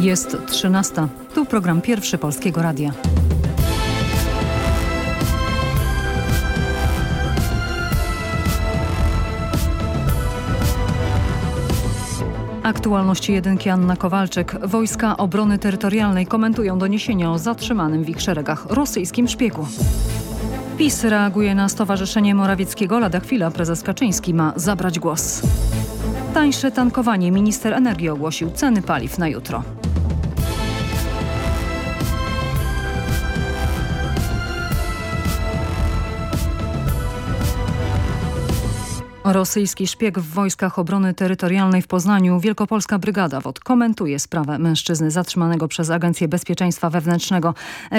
Jest 13. Tu program pierwszy Polskiego Radia. Aktualności jedynki Anna Kowalczyk. Wojska Obrony Terytorialnej komentują doniesienia o zatrzymanym w ich szeregach rosyjskim szpiegu. PiS reaguje na Stowarzyszenie Morawieckiego. Lada chwila prezes Kaczyński ma zabrać głos. Tańsze tankowanie. Minister energii ogłosił ceny paliw na jutro. Rosyjski szpieg w Wojskach Obrony Terytorialnej w Poznaniu, Wielkopolska Brygada WOD komentuje sprawę mężczyzny zatrzymanego przez Agencję Bezpieczeństwa Wewnętrznego.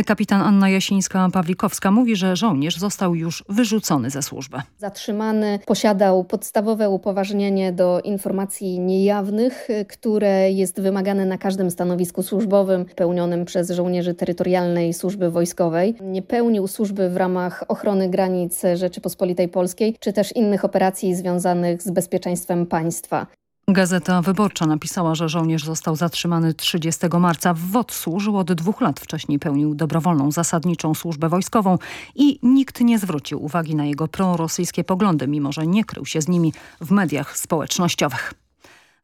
Kapitan Anna Jasińska-Pawlikowska mówi, że żołnierz został już wyrzucony ze służby. Zatrzymany posiadał podstawowe upoważnienie do informacji niejawnych, które jest wymagane na każdym stanowisku służbowym pełnionym przez żołnierzy terytorialnej służby wojskowej. Nie pełnił służby w ramach ochrony granic Rzeczypospolitej Polskiej czy też innych operacji związanych z bezpieczeństwem państwa. Gazeta Wyborcza napisała, że żołnierz został zatrzymany 30 marca. W WOT służył od dwóch lat. Wcześniej pełnił dobrowolną, zasadniczą służbę wojskową i nikt nie zwrócił uwagi na jego prorosyjskie poglądy, mimo że nie krył się z nimi w mediach społecznościowych.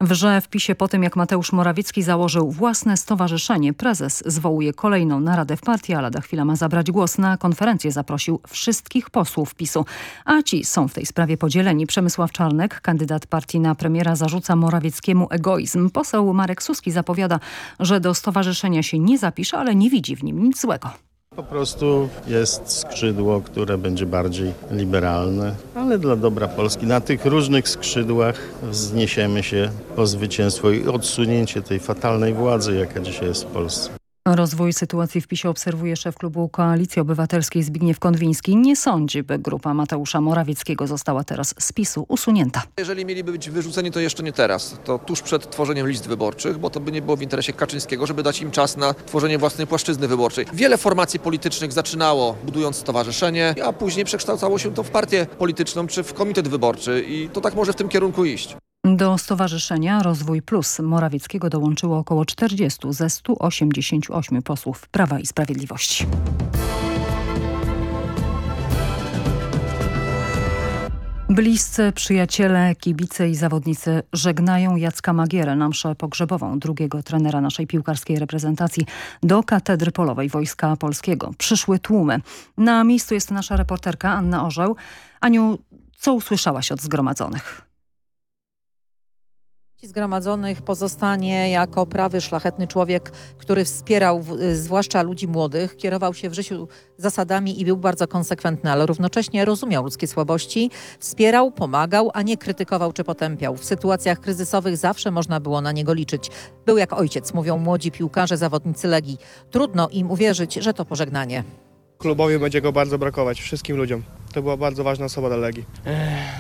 Wrze w PiSie po tym, jak Mateusz Morawiecki założył własne stowarzyszenie. Prezes zwołuje kolejną naradę w partii, a lada chwila ma zabrać głos. Na konferencję zaprosił wszystkich posłów PiSu. A ci są w tej sprawie podzieleni. Przemysław Czarnek, kandydat partii na premiera, zarzuca Morawieckiemu egoizm. Poseł Marek Suski zapowiada, że do stowarzyszenia się nie zapisze, ale nie widzi w nim nic złego. Po prostu jest skrzydło, które będzie bardziej liberalne, ale dla dobra Polski. Na tych różnych skrzydłach wzniesiemy się po zwycięstwo i odsunięcie tej fatalnej władzy, jaka dzisiaj jest w Polsce. Rozwój sytuacji w PiSie obserwuje szef klubu Koalicji Obywatelskiej Zbigniew Konwiński. Nie sądzi, by grupa Mateusza Morawieckiego została teraz z PiSu usunięta. Jeżeli mieliby być wyrzuceni, to jeszcze nie teraz. To tuż przed tworzeniem list wyborczych, bo to by nie było w interesie Kaczyńskiego, żeby dać im czas na tworzenie własnej płaszczyzny wyborczej. Wiele formacji politycznych zaczynało budując stowarzyszenie, a później przekształcało się to w partię polityczną czy w komitet wyborczy i to tak może w tym kierunku iść. Do Stowarzyszenia Rozwój Plus Morawieckiego dołączyło około 40 ze 188 posłów Prawa i Sprawiedliwości. Bliscy, przyjaciele, kibice i zawodnicy żegnają Jacka Magierę na mszę pogrzebową, drugiego trenera naszej piłkarskiej reprezentacji do Katedry Polowej Wojska Polskiego. Przyszły tłumy. Na miejscu jest nasza reporterka Anna Orzeł. Aniu, co usłyszałaś od zgromadzonych? Zgromadzonych pozostanie jako prawy, szlachetny człowiek, który wspierał zwłaszcza ludzi młodych, kierował się w życiu zasadami i był bardzo konsekwentny, ale równocześnie rozumiał ludzkie słabości, wspierał, pomagał, a nie krytykował czy potępiał. W sytuacjach kryzysowych zawsze można było na niego liczyć. Był jak ojciec, mówią młodzi piłkarze, zawodnicy Legii. Trudno im uwierzyć, że to pożegnanie. Klubowi będzie go bardzo brakować, wszystkim ludziom. To była bardzo ważna osoba dla Legii.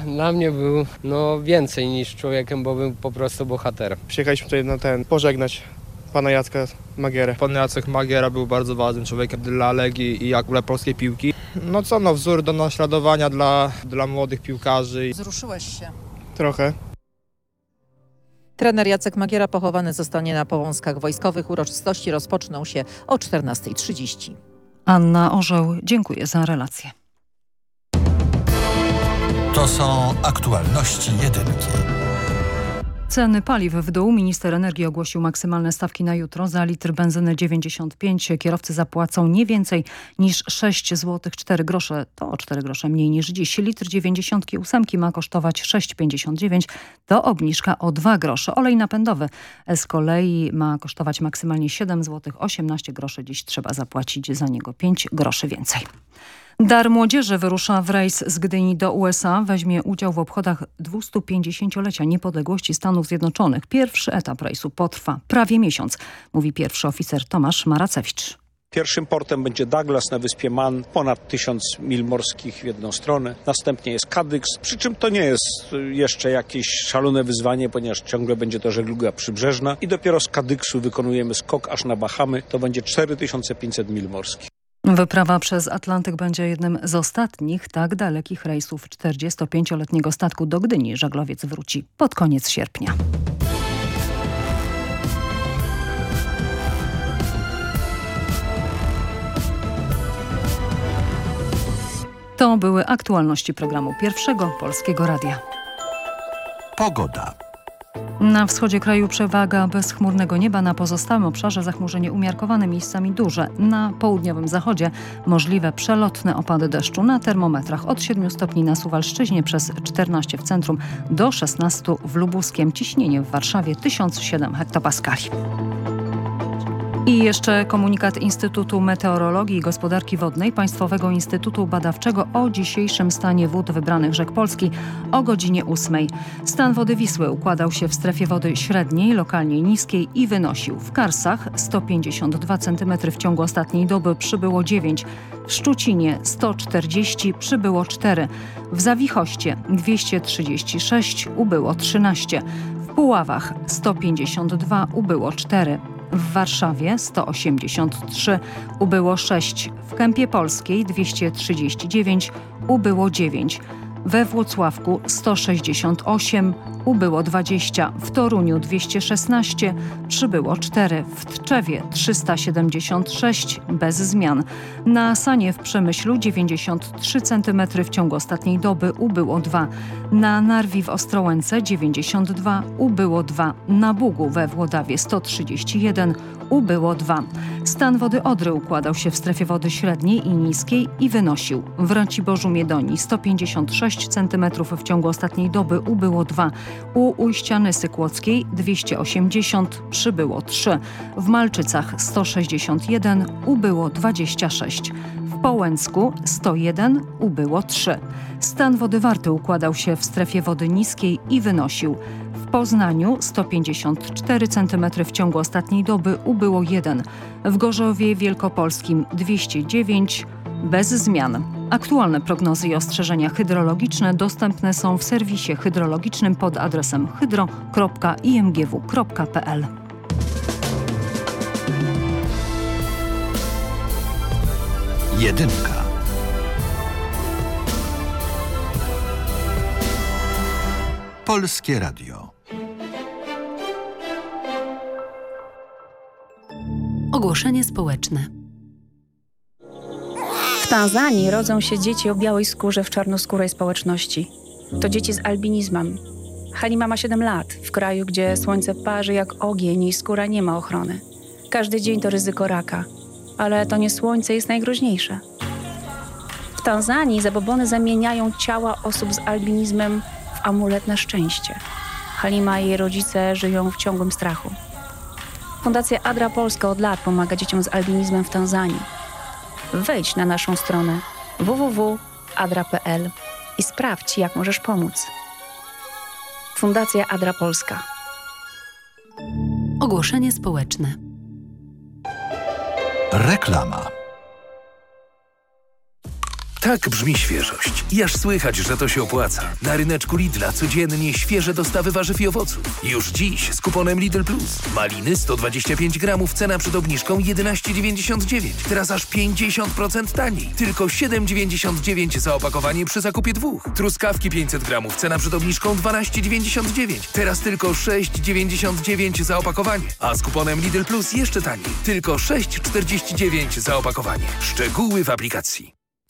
Dla mnie był no, więcej niż człowiekiem, bo był po prostu bohaterem. Przyjechaliśmy tutaj na ten, pożegnać pana Jacka Magierę. Pan Jacek Magiera był bardzo ważnym człowiekiem dla Legii i ogóle polskiej piłki. No co, no wzór do naśladowania dla, dla młodych piłkarzy. Wzruszyłeś się? Trochę. Trener Jacek Magiera pochowany zostanie na Powązkach Wojskowych. Uroczystości rozpoczną się o 14.30. Anna Orzeł, dziękuję za relację. To są aktualności jedynki. Ceny paliw w dół. Minister energii ogłosił maksymalne stawki na jutro. Za litr benzyny 95 kierowcy zapłacą nie więcej niż 6 zł 4 grosze. To o 4 grosze mniej niż dziś. Litr 98 ma kosztować 6,59. To obniżka o 2 grosze. Olej napędowy z kolei ma kosztować maksymalnie 7 zł 18 groszy. Dziś trzeba zapłacić za niego 5 groszy więcej. Dar Młodzieży wyrusza w rejs z Gdyni do USA. Weźmie udział w obchodach 250-lecia niepodległości Stanów Zjednoczonych. Pierwszy etap rejsu potrwa prawie miesiąc, mówi pierwszy oficer Tomasz Maracewicz. Pierwszym portem będzie Douglas na wyspie Man, ponad tysiąc mil morskich w jedną stronę. Następnie jest Kadyks, przy czym to nie jest jeszcze jakieś szalone wyzwanie, ponieważ ciągle będzie to żegluga przybrzeżna. I dopiero z Kadyksu wykonujemy skok aż na Bahamy, to będzie 4500 mil morskich. Wyprawa przez Atlantyk będzie jednym z ostatnich tak dalekich rejsów 45-letniego statku do Gdyni. Żaglowiec wróci pod koniec sierpnia. To były aktualności programu Pierwszego Polskiego Radia. Pogoda. Na wschodzie kraju przewaga bezchmurnego nieba, na pozostałym obszarze zachmurzenie umiarkowane miejscami duże. Na południowym zachodzie możliwe przelotne opady deszczu na termometrach od 7 stopni na Suwalszczyźnie przez 14 w centrum do 16 w Lubuskiem. Ciśnienie w Warszawie 1007 hektopaskali. I jeszcze komunikat Instytutu Meteorologii i Gospodarki Wodnej Państwowego Instytutu Badawczego o dzisiejszym stanie wód wybranych rzek Polski o godzinie 8. Stan wody Wisły układał się w strefie wody średniej, lokalnie niskiej i wynosił w Karsach 152 cm w ciągu ostatniej doby przybyło 9, w Szczucinie 140 przybyło 4, w Zawichoście 236 ubyło 13, w Puławach 152 ubyło 4 w Warszawie 183, ubyło 6, w Kępie Polskiej 239, ubyło 9, we Włocławku 168, ubyło 20, w Toruniu 216, przybyło 4, w Tczewie 376, bez zmian. Na Sanie w Przemyślu 93 cm w ciągu ostatniej doby, ubyło 2. Na Narwi w Ostrołęce 92, ubyło 2. Na Bugu we Włodawie 131, ubyło 2. Stan wody Odry układał się w strefie wody średniej i niskiej i wynosił w Raciborzu Miedonii 156 cm w ciągu ostatniej doby, ubyło 2. U ujścia Nysy Kłodzkiej 280, przybyło 3. W Malczycach 161, ubyło 26. W Połęcku 101, ubyło 3. Stan wody Warty układał się w strefie wody niskiej i wynosił w Poznaniu 154 cm w ciągu ostatniej doby, ubyło 1. W Gorzowie Wielkopolskim 209, bez zmian. Aktualne prognozy i ostrzeżenia hydrologiczne dostępne są w serwisie hydrologicznym pod adresem hydro.imgw.pl. Jedynka. Polskie Radio. Ogłoszenie społeczne. Tanzanii rodzą się dzieci o białej skórze w czarnoskórej społeczności. To dzieci z albinizmem. Halima ma 7 lat, w kraju, gdzie słońce parzy jak ogień i skóra nie ma ochrony. Każdy dzień to ryzyko raka, ale to nie słońce jest najgroźniejsze. W Tanzanii zabobony zamieniają ciała osób z albinizmem w amulet na szczęście. Halima i jej rodzice żyją w ciągłym strachu. Fundacja Adra Polska od lat pomaga dzieciom z albinizmem w Tanzanii. Wejdź na naszą stronę www.adra.pl i sprawdź, jak możesz pomóc. Fundacja Adra Polska. Ogłoszenie społeczne. Reklama. Tak brzmi świeżość. Jaż słychać, że to się opłaca. Na ryneczku Lidla codziennie świeże dostawy warzyw i owoców. Już dziś z kuponem Lidl Plus. Maliny 125 gramów, cena przed obniżką 11,99. Teraz aż 50% taniej. Tylko 7,99 za opakowanie przy zakupie dwóch. Truskawki 500 gramów, cena przed obniżką 12,99. Teraz tylko 6,99 za opakowanie. A z kuponem Lidl Plus jeszcze taniej. Tylko 6,49 za opakowanie. Szczegóły w aplikacji.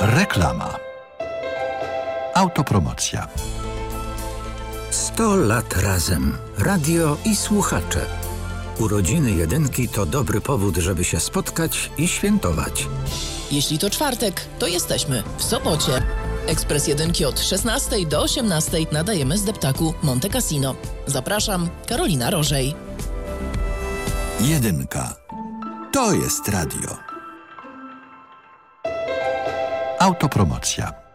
Reklama. Autopromocja. 100 lat razem. Radio i słuchacze. Urodziny jedynki to dobry powód, żeby się spotkać i świętować. Jeśli to czwartek, to jesteśmy w sobocie. Ekspres Jedynki od 16 do 18 nadajemy z deptaku Monte Cassino. Zapraszam, Karolina Rożej. Jedynka. To jest radio. Autopromocja.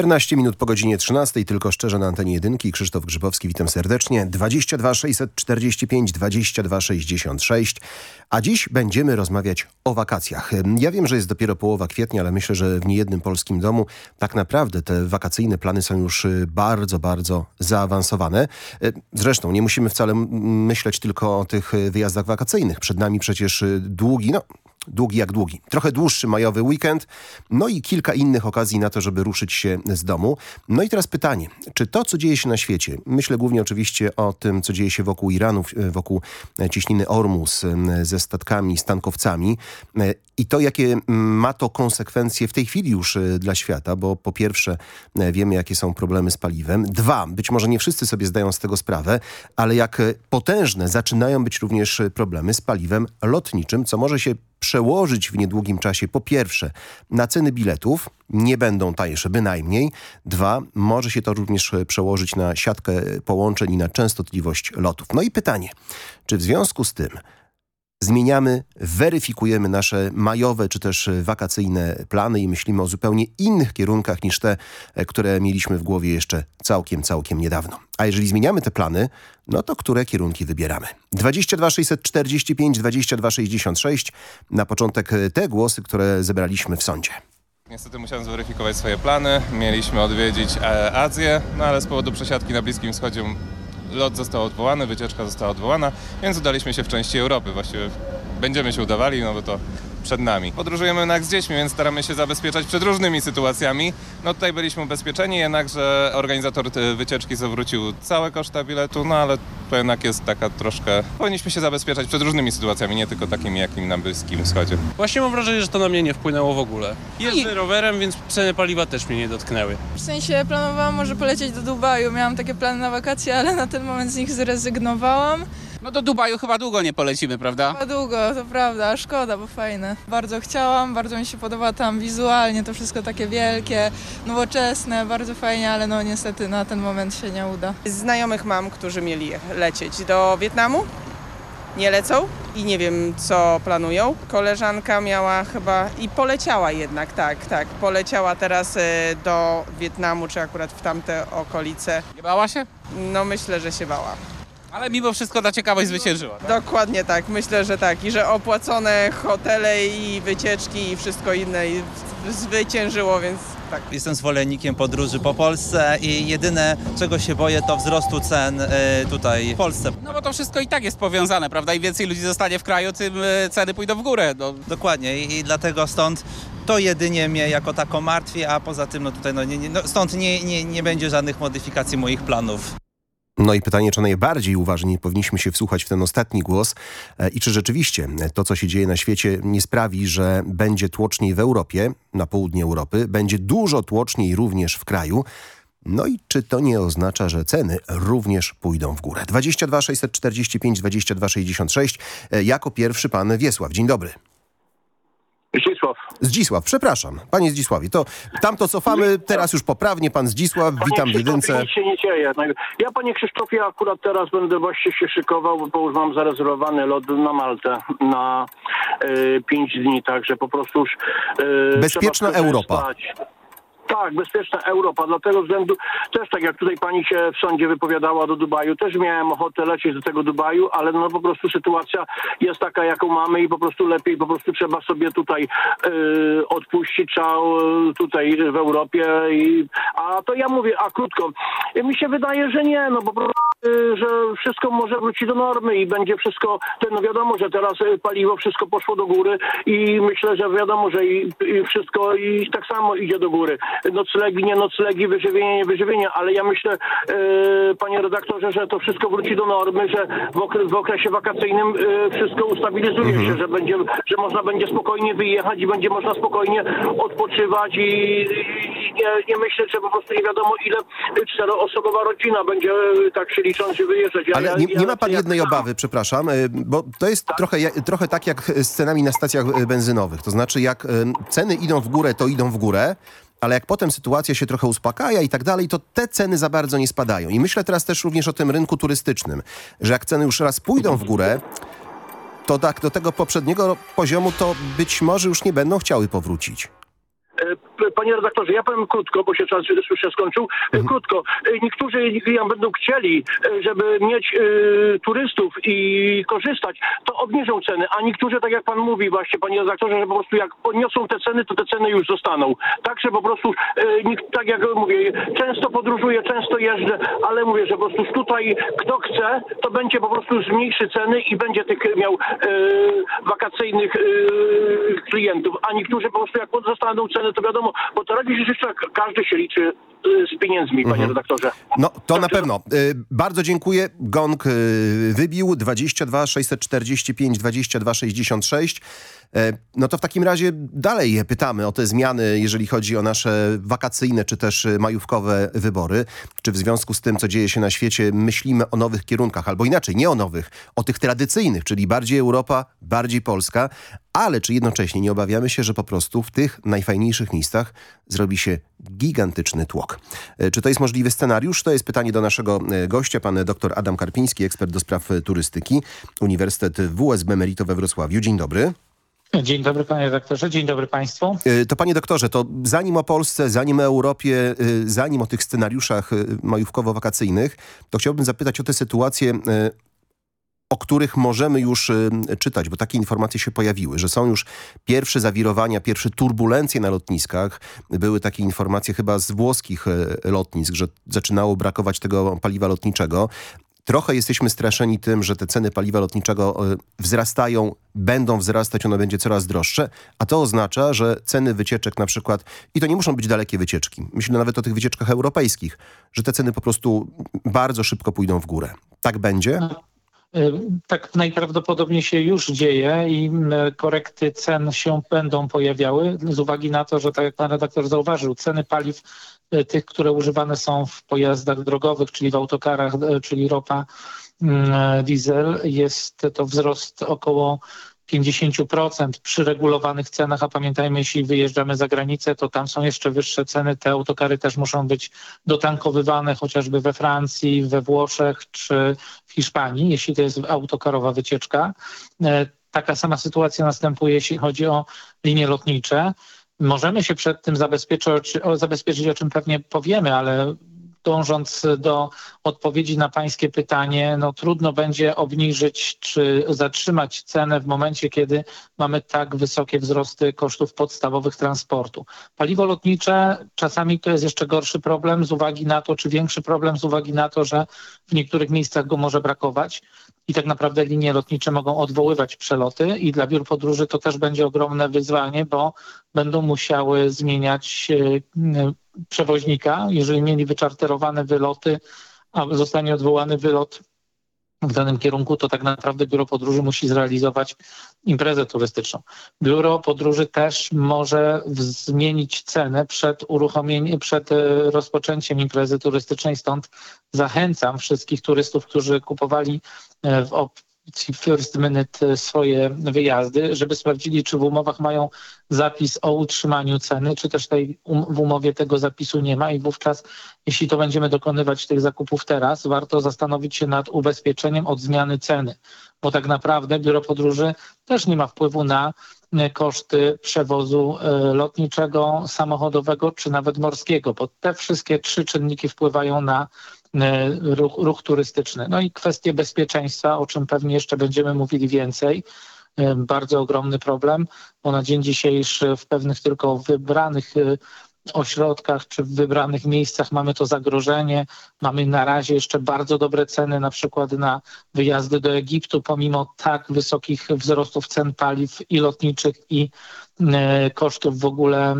14 minut po godzinie 13, tylko szczerze na antenie jedynki. Krzysztof Grzybowski, witam serdecznie. 22 645 22 66. A dziś będziemy rozmawiać o wakacjach. Ja wiem, że jest dopiero połowa kwietnia, ale myślę, że w niejednym polskim domu tak naprawdę te wakacyjne plany są już y, bardzo, bardzo zaawansowane. Y, zresztą nie musimy wcale myśleć tylko o tych y, wyjazdach wakacyjnych. Przed nami przecież długi, no długi jak długi. Trochę dłuższy majowy weekend, no i kilka innych okazji na to, żeby ruszyć się z domu. No i teraz pytanie, czy to, co dzieje się na świecie, myślę głównie oczywiście o tym, co dzieje się wokół Iranu, w- wokół e, cieśniny Ormus em, ze statkami, z tankowcami e, i to, jakie ma to konsekwencje w tej chwili już e, dla świata, bo po pierwsze e, wiemy, jakie są problemy z paliwem. Dwa, być może nie wszyscy sobie zdają z tego sprawę, ale jak e, potężne zaczynają być również e, problemy z paliwem lotniczym, co może się przełożyć w niedługim czasie po pierwsze na ceny biletów, nie będą tańsze bynajmniej. Dwa, może się to również przełożyć na siatkę połączeń i na częstotliwość lotów. No i pytanie, czy w związku z tym zmieniamy, weryfikujemy nasze majowe czy też e, wakacyjne plany i myślimy o zupełnie innych kierunkach niż te, e, które mieliśmy w głowie jeszcze całkiem, całkiem niedawno. A jeżeli zmieniamy te plany, no to które kierunki wybieramy? 22 645 22 66 na początek e, te głosy, które zebraliśmy w sądzie. Niestety musiałem zweryfikować swoje plany. Mieliśmy odwiedzić Azję, no ale z powodu przesiadki na Bliskim Wschodzie lot został odwołany, wycieczka została odwołana, więc udaliśmy się w części Europy. Właściwie będziemy się udawali, no bo to przed nami. Podróżujemy jednak z dziećmi, więc staramy się zabezpieczać przed różnymi sytuacjami. No tutaj byliśmy ubezpieczeni, jednakże organizator e, wycieczki zawrócił całe koszta biletu, no ale to jednak jest taka troszkę... Powinniśmy się zabezpieczać przed różnymi sytuacjami, nie tylko takimi, jakimi na Bliskim Wschodzie. Właśnie mam wrażenie, że to na mnie nie wpłynęło w ogóle. Jeżdżę rowerem, więc ceny paliwa też mnie nie dotknęły. W sensie planowałam może polecieć do Dubaju, miałam takie plany na wakacje, ale na ten moment z nich zrezygnowałam. No do Dubaju chyba długo nie polecimy, prawda? Chyba długo, to prawda, a szkoda, bo fajne. Bardzo chciałam, bardzo mi się podoba tam wizualnie, to wszystko takie wielkie, nowoczesne, bardzo fajnie, ale no niestety na ten moment się nie uda. Znajomych mam, którzy mieli lecieć do Wietnamu. Nie lecą i nie wiem, co planują. Koleżanka miała chyba i poleciała jednak, tak, tak. Poleciała teraz e, do Wietnamu, czy akurat w tamte okolice. Nie bała się? No myślę, że się bała. Ale mimo wszystko ta ciekawość zwyciężyła. tak? Dokładnie tak, myślę, że tak. I że opłacone hotele i wycieczki i wszystko inne i zwyciężyło, więc tak. Jestem zwolennikiem podróży po Polsce i jedyne, czego się boję, to wzrostu cen y, tutaj w Polsce. No bo to wszystko i tak jest powiązane, prawda? Im więcej ludzi zostanie w kraju, tym e, ceny pójdą w górę. No. Dokładnie i, i dlatego stąd to jedynie mnie jako tako martwi, a poza tym no tutaj no, nie, nie, no stąd nie, nie, nie będzie żadnych modyfikacji moich planów. No i pytanie, czy najbardziej uważnie powinniśmy się wsłuchać w ten ostatni głos e, i czy rzeczywiście to, co się dzieje na świecie nie sprawi, że będzie tłoczniej w Europie, na południe Europy, będzie dużo tłoczniej również w kraju, no i czy to nie oznacza, że ceny również pójdą w górę? 22 645 22 66. E, Jako pierwszy pan Wiesław. Dzień dobry. Zdzisław. Zdzisław, przepraszam. Panie Zdzisławie, to tamto cofamy, teraz już poprawnie. Pan Zdzisław, witam w jedynce. Nic się nie dzieje. Ja, panie Krzysztofie, akurat teraz będę właśnie się szykował, bo już mam zarezerwowany lot na Maltę na pięć dni, także po prostu już... e, Bezpieczna Europa. spać. Tak, bezpieczna Europa. Dla tego względu też tak jak tutaj pani się w sądzie wypowiadała do Dubaju, też miałem ochotę lecieć do tego Dubaju, ale no po prostu sytuacja jest taka, jaką mamy i po prostu lepiej, po prostu trzeba sobie tutaj e, odpuścić, trzeba e, tutaj w Europie. I, a to ja mówię, a krótko, mi się wydaje, że nie, no po prostu, że wszystko może wrócić do normy i będzie wszystko, no wiadomo, że teraz e, paliwo wszystko poszło do góry i myślę, że wiadomo, że i, i wszystko i tak samo idzie do góry. Noclegi, nie noclegi, wyżywienie, nie wyżywienie, ale ja myślę, e, panie redaktorze, że to wszystko wróci do normy, że w, w okresie wakacyjnym e, wszystko ustabilizuje się, że będzie, że można będzie spokojnie wyjechać i będzie można spokojnie odpoczywać i, i nie, nie myśleć, że po prostu nie wiadomo ile czteroosobowa rodzina będzie e, tak się wyjeżdżać. Ja- Ale nie, ja nie ma pan jednej obawy, przepraszam, y, bo to jest trochę, ja- trochę tak jak z cenami na stacjach y, benzynowych. To znaczy, jak y, ceny idą w górę, to idą w górę, ale jak potem sytuacja się trochę uspokaja i tak dalej, to te ceny za bardzo nie spadają. I myślę teraz też również o tym rynku turystycznym, że jak ceny już raz pójdą w górę, to tak do tego poprzedniego poziomu to być może już nie będą chciały powrócić. Panie redaktorze, ja powiem krótko, bo się czas słyszę skończył. E, Krótko. E, Niektórzy będą chcieli, e, żeby mieć e, turystów i korzystać, to obniżą ceny, a niektórzy, tak jak pan mówi właśnie, panie redaktorze, że po prostu jak podniosą te ceny, to te ceny już zostaną. Także po prostu, nikt- tak jak mówię, często podróżuję, często jeżdżę, ale mówię, że po prostu tutaj kto chce, to będzie po prostu zmniejszy ceny i będzie tych miał e, wakacyjnych e, klientów, a niektórzy po prostu jak zostaną ceny, to wiadomo, bo to raczej jeszcze każdy się liczy z pieniędzmi, panie redaktorze. No, to na pewno. Y, Bardzo dziękuję. Gong y, wybił 22 645 22 66. E, No to w takim razie dalej pytamy o te zmiany, jeżeli chodzi o nasze wakacyjne czy też y, majówkowe wybory. Czy w związku z tym, co dzieje się na świecie, myślimy o nowych kierunkach, albo inaczej, nie o nowych, o tych tradycyjnych, czyli bardziej Europa, bardziej Polska, ale czy jednocześnie nie obawiamy się, że po prostu w tych najfajniejszych miejscach zrobi się gigantyczny tłok. E, Czy to jest możliwy scenariusz? To jest pytanie do naszego e, gościa, pan dr Adam Karpiński, ekspert do spraw e, turystyki, Uniwersytet WSB Merito we Wrocławiu. Dzień dobry. Dzień dobry panie redaktorze, dzień dobry państwu. To panie doktorze, to zanim o Polsce, zanim o Europie, zanim o tych scenariuszach majówkowo-wakacyjnych, to chciałbym zapytać o te sytuacje, e, o których możemy już e, czytać, bo takie informacje się pojawiły, że są już pierwsze zawirowania, pierwsze turbulencje na lotniskach. Były takie informacje chyba z włoskich e, lotnisk, że zaczynało brakować tego paliwa lotniczego. Trochę jesteśmy straszeni tym, że te ceny paliwa lotniczego e, wzrastają, będą wzrastać, ono będzie coraz droższe, a to oznacza, że ceny wycieczek na przykład, i to nie muszą być dalekie wycieczki, myślę nawet o tych wycieczkach europejskich, że te ceny po prostu bardzo szybko pójdą w górę. Tak będzie? Y, Tak najprawdopodobniej się już dzieje i korekty cen się będą pojawiały z uwagi na to, że tak jak pan redaktor zauważył, ceny paliw y, tych, które używane są w pojazdach drogowych, czyli w autokarach, y, czyli ropa, diesel, jest to wzrost około 50% przy regulowanych cenach, a pamiętajmy, jeśli wyjeżdżamy za granicę, to tam są jeszcze wyższe ceny. Te autokary też muszą być dotankowywane chociażby we Francji, we Włoszech czy w Hiszpanii, jeśli to jest autokarowa wycieczka. E, Taka sama sytuacja następuje, jeśli chodzi o linie lotnicze. Możemy się przed tym zabezpieczyć, o, zabezpieczyć, o czym pewnie powiemy, ale dążąc do odpowiedzi na pańskie pytanie, no trudno będzie obniżyć czy zatrzymać cenę w momencie, kiedy mamy tak wysokie wzrosty kosztów podstawowych transportu. Paliwo lotnicze czasami to jest jeszcze gorszy problem z uwagi na to, czy większy problem z uwagi na to, że w niektórych miejscach go może brakować i tak naprawdę linie lotnicze mogą odwoływać przeloty i dla biur podróży to też będzie ogromne wyzwanie, bo będą musiały zmieniać e, przewoźnika, jeżeli mieli wyczarterowane wyloty, a zostanie odwołany wylot w danym kierunku, to tak naprawdę biuro podróży musi zrealizować imprezę turystyczną. Biuro podróży też może zmienić cenę przed uruchomieniem, przed e, rozpoczęciem imprezy turystycznej, stąd zachęcam wszystkich turystów, którzy kupowali e, w opcji first minute e, swoje wyjazdy, żeby sprawdzili, czy w umowach mają zapis o utrzymaniu ceny, czy też tej um, w umowie tego zapisu nie ma. I wówczas, jeśli to będziemy dokonywać tych zakupów teraz, warto zastanowić się nad ubezpieczeniem od zmiany ceny, bo tak naprawdę biuro podróży też nie ma wpływu na e, koszty przewozu e, lotniczego, samochodowego czy nawet morskiego, bo te wszystkie trzy czynniki wpływają na ruch, ruch turystyczny. No i kwestie bezpieczeństwa, o czym pewnie jeszcze będziemy mówili więcej. E, Bardzo ogromny problem, bo na dzień dzisiejszy w pewnych tylko wybranych e, ośrodkach czy w wybranych miejscach mamy to zagrożenie. Mamy na razie jeszcze bardzo dobre ceny, na przykład na wyjazdy do Egiptu, pomimo tak wysokich wzrostów cen paliw i lotniczych i e, kosztów w ogóle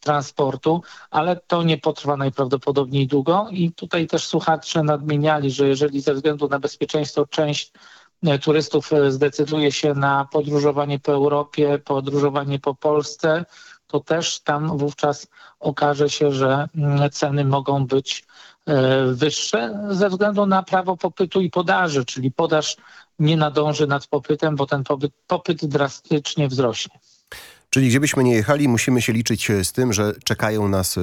transportu, ale to nie potrwa najprawdopodobniej długo i tutaj też słuchacze nadmieniali, że jeżeli ze względu na bezpieczeństwo część e, turystów e, zdecyduje się na podróżowanie po Europie, podróżowanie po Polsce, to też tam wówczas okaże się, że mm, ceny mogą być e, wyższe ze względu na prawo popytu i podaży, czyli podaż nie nadąży nad popytem, bo ten popyt, popyt drastycznie wzrośnie. Czyli gdzie byśmy nie jechali, musimy się liczyć e, z tym, że czekają nas e,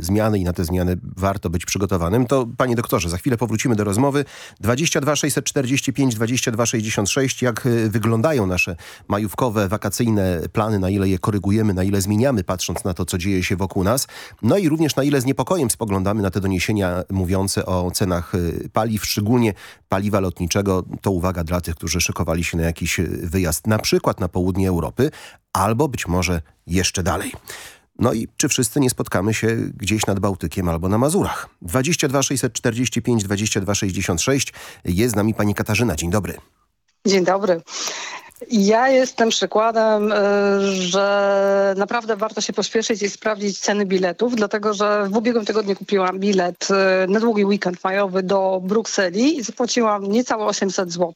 zmiany i na te zmiany warto być przygotowanym. To panie doktorze, za chwilę powrócimy do rozmowy. 22 645 22 66. Jak e, wyglądają nasze majówkowe, wakacyjne plany, na ile je korygujemy, na ile zmieniamy, patrząc na to, co dzieje się wokół nas. No i również na ile z niepokojem spoglądamy na te doniesienia mówiące o cenach paliw, szczególnie paliwa lotniczego. To uwaga dla tych, którzy szykowali się na jakiś wyjazd na przykład na południe Europy, albo być może jeszcze dalej. No i czy wszyscy nie spotkamy się gdzieś nad Bałtykiem albo na Mazurach? 22 645 22 66. Jest z nami pani Katarzyna. Dzień dobry. Dzień dobry. Ja jestem przykładem, y, że naprawdę warto się pośpieszyć i sprawdzić ceny biletów, dlatego że w ubiegłym tygodniu kupiłam bilet y, na długi weekend majowy do Brukseli i zapłaciłam niecałe 800 zł.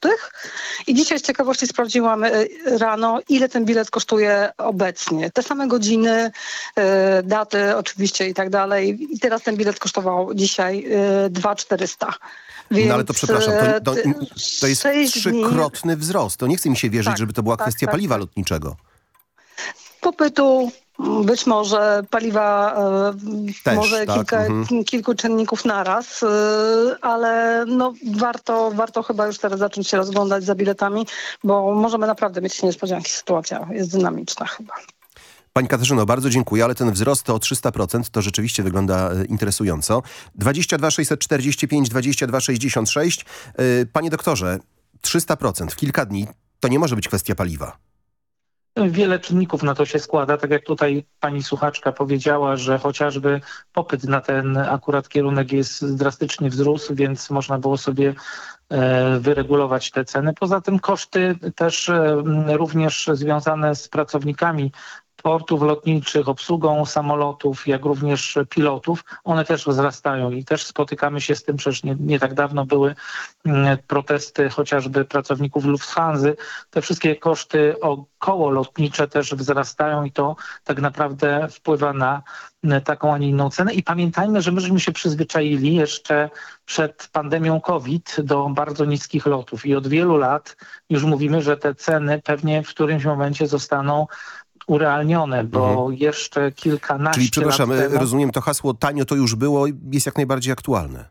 I dzisiaj z ciekawości sprawdziłam y, rano, ile ten bilet kosztuje obecnie. Te same godziny, daty oczywiście i tak dalej. I teraz ten bilet kosztował dzisiaj y, 2400. no ale to przepraszam, to, to, e, to jest sześć dni- trzykrotny wzrost. To nie chce mi się wierzyć, Tak, żeby to była tak, kwestia tak, paliwa lotniczego. popytu, być może paliwa, e, Też, może tak, kilka, mhm. kilku czynników naraz, e, ale no warto, warto chyba już teraz zacząć się rozglądać za biletami, bo możemy naprawdę mieć niespodzianki. Sytuacja jest dynamiczna chyba. Pani Katarzyno, bardzo dziękuję, ale ten wzrost o 300% to rzeczywiście wygląda e, interesująco. 22 645 22 66. E, Panie doktorze, 300% w kilka dni to nie może być kwestia paliwa. Wiele czynników na to się składa, tak jak tutaj pani słuchaczka powiedziała, że chociażby popyt na ten akurat kierunek jest drastycznie wzrósł, więc można było sobie e, wyregulować te ceny. Poza tym koszty też e, również związane z pracownikami portów lotniczych, obsługą samolotów, jak również pilotów, one też wzrastają i też spotykamy się z tym, przecież nie, nie tak dawno były mm, protesty chociażby pracowników Lufthansa. Te wszystkie koszty około lotnicze też wzrastają i to tak naprawdę wpływa na mm, taką, a nie inną cenę. I pamiętajmy, że myśmy się przyzwyczaili jeszcze przed pandemią COVID do bardzo niskich lotów i od wielu lat już mówimy, że te ceny pewnie w którymś momencie zostaną urealnione, bo jeszcze kilkanaście Mhm. Czyli przepraszam, lat temu... rozumiem to hasło tanio to już było, jest jak najbardziej aktualne.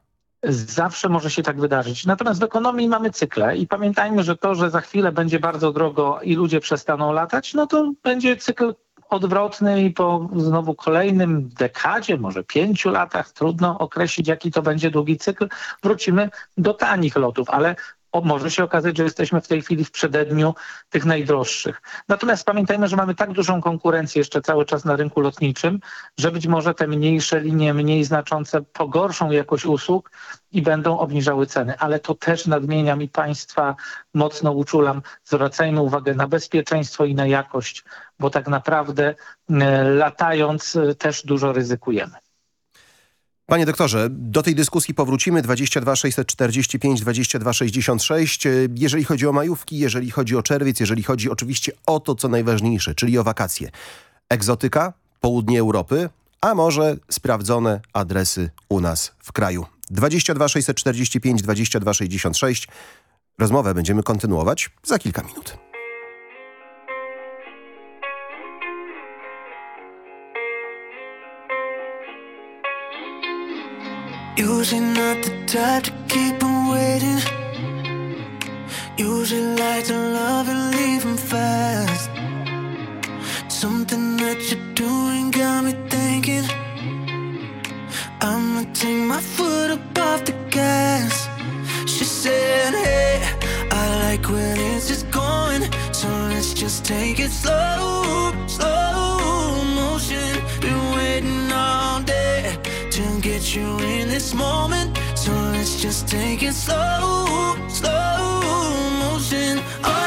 Zawsze może się tak wydarzyć. Natomiast w ekonomii mamy cykle i pamiętajmy, że to, że za chwilę będzie bardzo drogo i ludzie przestaną latać, no to będzie cykl odwrotny i po znowu kolejnym dekadzie, może pięciu latach, trudno określić jaki to będzie długi cykl, wrócimy do tanich lotów, ale o, może się okazać, że jesteśmy w tej chwili w przededniu tych najdroższych. Natomiast pamiętajmy, że mamy tak dużą konkurencję jeszcze cały czas na rynku lotniczym, że być może te mniejsze linie, mniej znaczące pogorszą jakość usług i będą obniżały ceny. Ale to też nadmieniam i Państwa mocno uczulam. Zwracajmy uwagę na bezpieczeństwo i na jakość, bo tak naprawdę e, latając e, też dużo ryzykujemy. Panie doktorze, do tej dyskusji powrócimy. 22 645 22 66. E, Jeżeli chodzi o majówki, jeżeli chodzi o czerwiec, jeżeli chodzi oczywiście o to, co najważniejsze, czyli o wakacje. Egzotyka, południe Europy, a może sprawdzone adresy u nas w kraju. 22 645 22 66. Rozmowę będziemy kontynuować za kilka minut. Usually not the type to keep keep 'em waiting. Usually like to love and leave 'em fast. Something that you're doing got me thinking. I'ma take my foot up off the gas. She said, Hey, I like where this is going, so let's just take it slow, slow motion. Been waiting all day to get you in this moment, so let's just take it slow, slow motion. Oh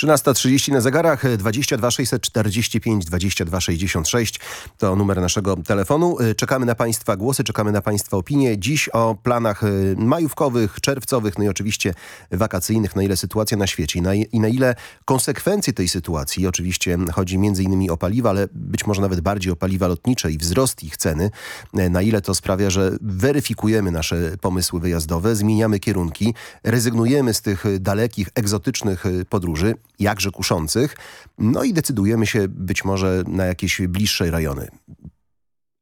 Trzynasta trzydzieści na zegarach, 22 645 22 66 to numer naszego telefonu. Czekamy na Państwa głosy, czekamy na Państwa opinie. Dziś o planach y, majówkowych, czerwcowych, no i oczywiście wakacyjnych, na ile sytuacja na świecie i na, i na ile konsekwencje tej sytuacji, oczywiście chodzi innymi o paliwa, ale być może nawet bardziej o paliwa lotnicze i wzrost ich ceny, y, na ile to sprawia, że weryfikujemy nasze pomysły wyjazdowe, zmieniamy kierunki, rezygnujemy z tych dalekich, egzotycznych y, podróży, jakże kuszących, no i decydujemy się być może na jakieś bliższe rejony.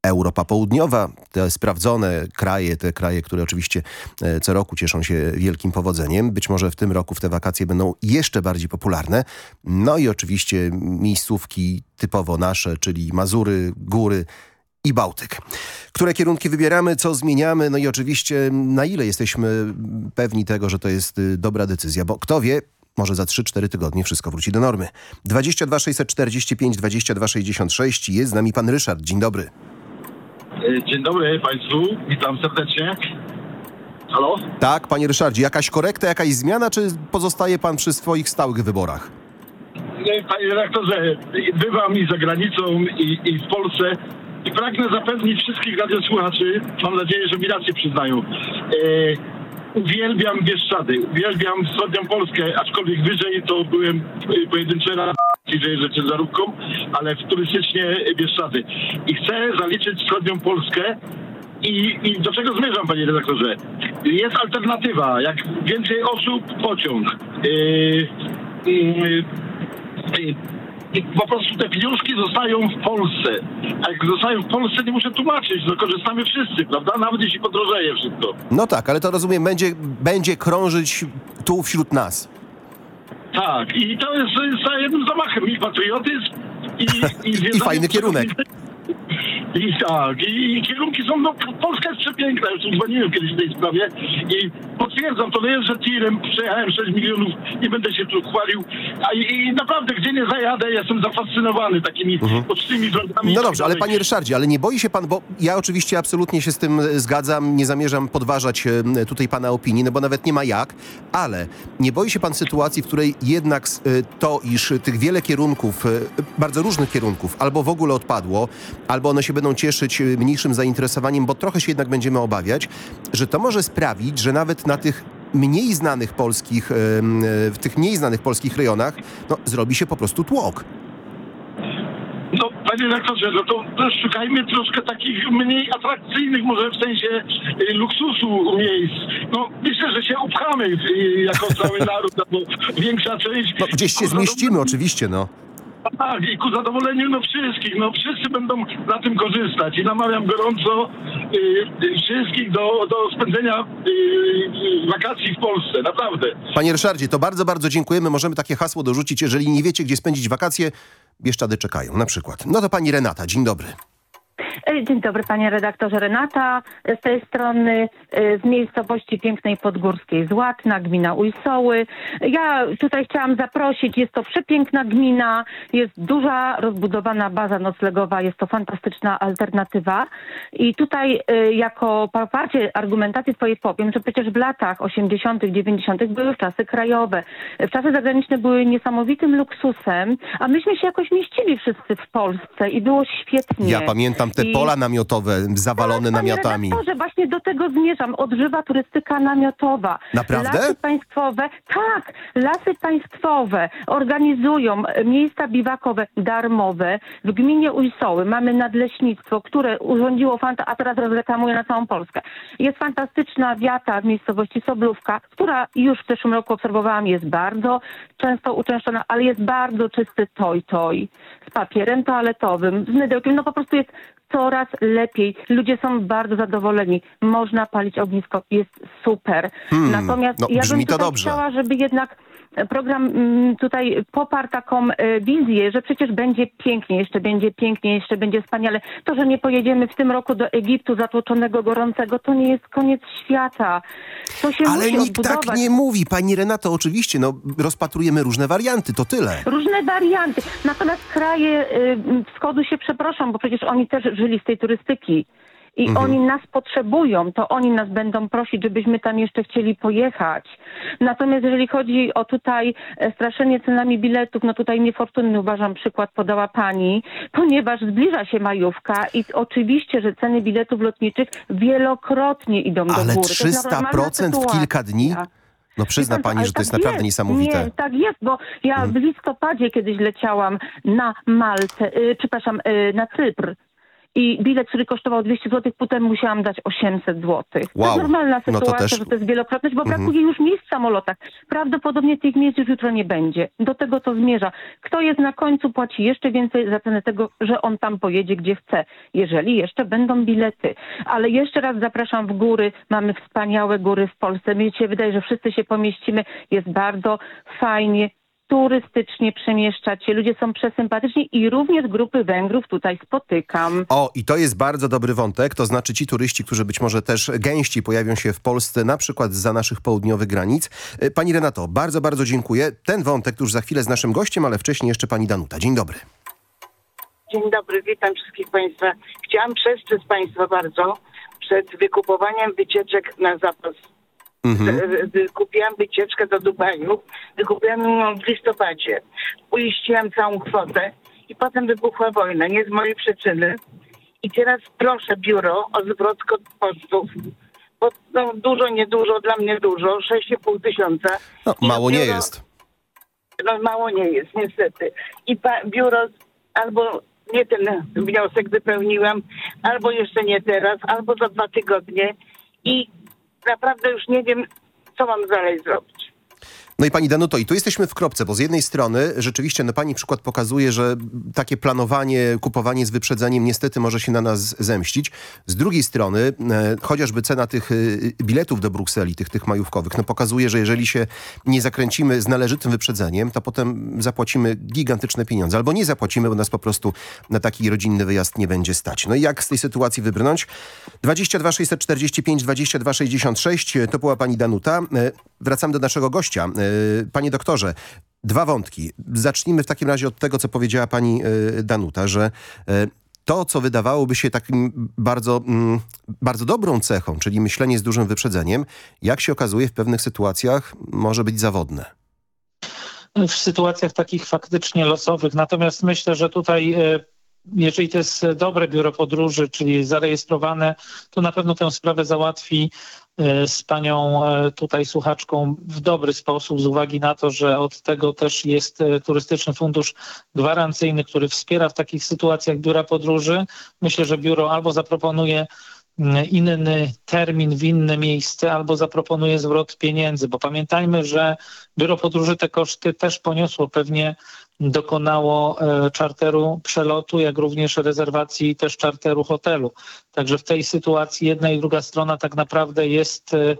Europa Południowa, te sprawdzone kraje, te kraje, które oczywiście e, co roku cieszą się wielkim powodzeniem. Być może w tym roku w te wakacje będą jeszcze bardziej popularne. No i oczywiście miejscówki typowo nasze, czyli Mazury, Góry, i Bałtyk. Które kierunki wybieramy, co zmieniamy, no i oczywiście na ile jesteśmy pewni tego, że to jest y, dobra decyzja, bo kto wie, może za 3-4 tygodnie wszystko wróci do normy. 22 645 22 66 jest z nami pan Ryszard. Dzień dobry. E, Dzień dobry Państwu, witam serdecznie. Halo? Tak, panie Ryszardzie, jakaś korekta, jakaś zmiana, czy pozostaje pan przy swoich stałych wyborach? Nie, Panie redaktorze, bywam i za granicą, i, i w Polsce i pragnę zapewnić wszystkich radiosłuchaczy, mam nadzieję, że mi rację przyznają. E, uwielbiam Bieszczady, uwielbiam wschodnią Polskę, aczkolwiek wyżej to byłem pojedynczy raz, że jeżdżę ciężarówką, ale w turystycznie Bieszczady. I chcę zaliczyć wschodnią Polskę i, I do czego zmierzam, panie redaktorze? Jest alternatywa. Jak więcej osób, pociąg. Yy, yy, yy, po prostu te pieniążki zostają w Polsce. A jak zostają w Polsce, nie muszę tłumaczyć, no korzystamy wszyscy, prawda? Nawet jeśli podrożeje wszystko. No tak, ale to rozumiem, będzie, będzie krążyć tu wśród nas. Tak, i to jest, za jednym zamachem i patriotyzm, i... I, I fajny kierunek. I tak, i, i kierunki są, no Polska jest przepiękna, już dzwoniłem kiedyś w tej sprawie i potwierdzam, to nie jest, że tirem przejechałem 6 milionów i będę się tu chwalił, a i, i naprawdę, gdzie nie zajadę, jestem zafascynowany takimi pocztymi drogami. Mhm. No dobrze, ale panie Ryszardzie, ale nie boi się pan, bo ja oczywiście absolutnie się z tym zgadzam, nie zamierzam podważać tutaj pana opinii, no bo nawet nie ma jak, ale nie boi się pan sytuacji, w której jednak e, to, iż tych wiele kierunków, e, bardzo różnych kierunków, albo w ogóle odpadło, albo one się będą cieszyć e, mniejszym zainteresowaniem, bo trochę się jednak będziemy obawiać, że to może sprawić, że nawet na tych mniej znanych polskich, e, w tych mniej znanych polskich rejonach, no, zrobi się po prostu tłok. No, panie redaktorze, no to, to szukajmy troszkę takich mniej atrakcyjnych, może w sensie y, luksusu miejsc. No, myślę, że się upchamy y, jako cały naród, albo większa część. No, gdzieś się zmieścimy oczywiście, no. Tak, i ku zadowoleniu no wszystkich, no wszyscy będą na tym korzystać i namawiam gorąco y, y, wszystkich do, do spędzenia y, y, wakacji w Polsce, naprawdę. Panie Ryszardzie, to bardzo, bardzo dziękujemy. Możemy takie hasło dorzucić, jeżeli nie wiecie, gdzie spędzić wakacje, Bieszczady czekają, na przykład. No to pani Renata, dzień dobry. E, Dzień dobry panie redaktorze Renata. E, Z tej strony e, z miejscowości pięknej Podgórskiej Złatna, gmina Ujsoły. Ja tutaj chciałam zaprosić, jest to przepiękna gmina, jest duża, rozbudowana baza noclegowa, jest to fantastyczna alternatywa. I tutaj e, jako poparcie argumentacji twojej powiem, że przecież w latach 80., 90. były czasy krajowe. W czasy zagraniczne były niesamowitym luksusem, a myśmy się jakoś mieścili wszyscy w Polsce i było świetnie. Ja pamiętam te pola namiotowe zawalone Panie namiotami. redaktorze, właśnie do tego zmierzam. Odżywa turystyka namiotowa. Naprawdę? Lasy państwowe, tak, lasy państwowe organizują miejsca biwakowe darmowe. W gminie Ujsoły mamy nadleśnictwo, które urządziło, fanta- a teraz rozreklamuję na całą Polskę. Jest fantastyczna wiata w miejscowości Soblówka, która już w zeszłym roku obserwowałam, jest bardzo często uczęszczona, ale jest bardzo czysty toj-toj z papierem toaletowym, z mydełkiem. No po prostu jest coraz lepiej. Ludzie są bardzo zadowoleni. Można palić ognisko, jest super. Hmm, Natomiast no, ja bym to dobrze. chciała, żeby jednak program mm, tutaj poparł taką e, wizję, że przecież będzie pięknie, jeszcze będzie pięknie, jeszcze będzie wspaniale. To, że nie pojedziemy w tym roku do Egiptu zatłoczonego, gorącego, to nie jest koniec świata. To się Ale musi nikt odbudować. tak nie mówi. Pani Renato, oczywiście, no rozpatrujemy różne warianty, to tyle. Różne warianty. Natomiast kraje y, wschodu się przeproszą, bo przecież oni też żyli z tej turystyki. I Mhm. oni nas potrzebują, to oni nas będą prosić, żebyśmy tam jeszcze chcieli pojechać. Natomiast jeżeli chodzi o tutaj e, straszenie cenami biletów, no tutaj niefortunny uważam przykład podała pani, ponieważ zbliża się majówka i oczywiście, że ceny biletów lotniczych wielokrotnie idą do Ale góry. Jest normalna 300% w kilka dni? No przyzna pani, ale że to jest tak naprawdę niesamowite. Mhm. Nie, tak jest, bo ja w listopadzie kiedyś leciałam na Maltę, y, przepraszam, y, na Cypr. I bilet, który kosztował 200 zł, potem musiałam dać 800 zł. To Wow. jest normalna No to sytuacja, też- że to jest wielokrotność, bo Mhm. brakuje już miejsc w samolotach. Prawdopodobnie tych miejsc już jutro nie będzie. Do tego to zmierza. Kto jest na końcu, płaci jeszcze więcej za cenę tego, że on tam pojedzie, gdzie chce. Jeżeli jeszcze będą bilety. Ale jeszcze raz zapraszam w góry. Mamy wspaniałe góry w Polsce. Mi się wydaje, że wszyscy się pomieścimy. Jest bardzo fajnie turystycznie przemieszczać się. Ludzie są przesympatyczni i również grupy Węgrów tutaj spotykam. O, i to jest bardzo dobry wątek, to znaczy ci turyści, którzy być może też gęści pojawią się w Polsce, na przykład za naszych południowych granic. E, Pani Renato, bardzo, bardzo dziękuję. Ten wątek już za chwilę z naszym gościem, ale wcześniej jeszcze pani Danuta. Dzień dobry. Dzień dobry, witam wszystkich Państwa. Chciałam przestrzec Państwa bardzo przed wykupowaniem wycieczek na zapas. Mhm. Kupiłam wycieczkę do Dubaju, wykupiłam ją w listopadzie. Uiściłam całą kwotę i potem wybuchła wojna, nie z mojej przyczyny. I teraz proszę biuro o zwrot kod kosztów, bo no, dużo, niedużo, dla mnie dużo, 6,5 tysiąca. No, mało nie biuro- jest. no mało nie jest, niestety. I pa, biuro albo nie ten wniosek wypełniłam, albo jeszcze nie teraz, albo za dwa tygodnie i naprawdę już nie wiem, co mam dalej zrobić. No i pani Danuto, i tu jesteśmy w kropce, bo z jednej strony rzeczywiście no pani przykład pokazuje, że takie planowanie, kupowanie z wyprzedzeniem niestety może się na nas zemścić. Z drugiej strony e, chociażby cena tych e, biletów do Brukseli, tych, tych majówkowych, no pokazuje, że jeżeli się nie zakręcimy z należytym wyprzedzeniem, to potem zapłacimy gigantyczne pieniądze. Albo nie zapłacimy, bo nas po prostu na taki rodzinny wyjazd nie będzie stać. No i jak z tej sytuacji wybrnąć? 22 645 22 66 to była pani Danuta. E, Wracamy do naszego gościa. E, Panie doktorze, dwa wątki. Zacznijmy w takim razie od tego, co powiedziała pani e, Danuta, że e, to, co wydawałoby się takim bardzo, mm, bardzo dobrą cechą, czyli myślenie z dużym wyprzedzeniem, jak się okazuje w pewnych sytuacjach może być zawodne. w sytuacjach takich faktycznie losowych. Natomiast myślę, że tutaj, jeżeli to jest dobre biuro podróży, czyli zarejestrowane, to na pewno tę sprawę załatwi z panią e, tutaj słuchaczką w dobry sposób, z uwagi na to, że od tego też jest e, Turystyczny Fundusz Gwarancyjny, który wspiera w takich sytuacjach biura podróży. Myślę, że biuro albo zaproponuje inny termin w inne miejsce albo zaproponuje zwrot pieniędzy, bo pamiętajmy, że biuro podróży te koszty też poniosło, pewnie dokonało e, czarteru przelotu, jak również rezerwacji też czarteru hotelu. Także w tej sytuacji jedna i druga strona tak naprawdę jest e,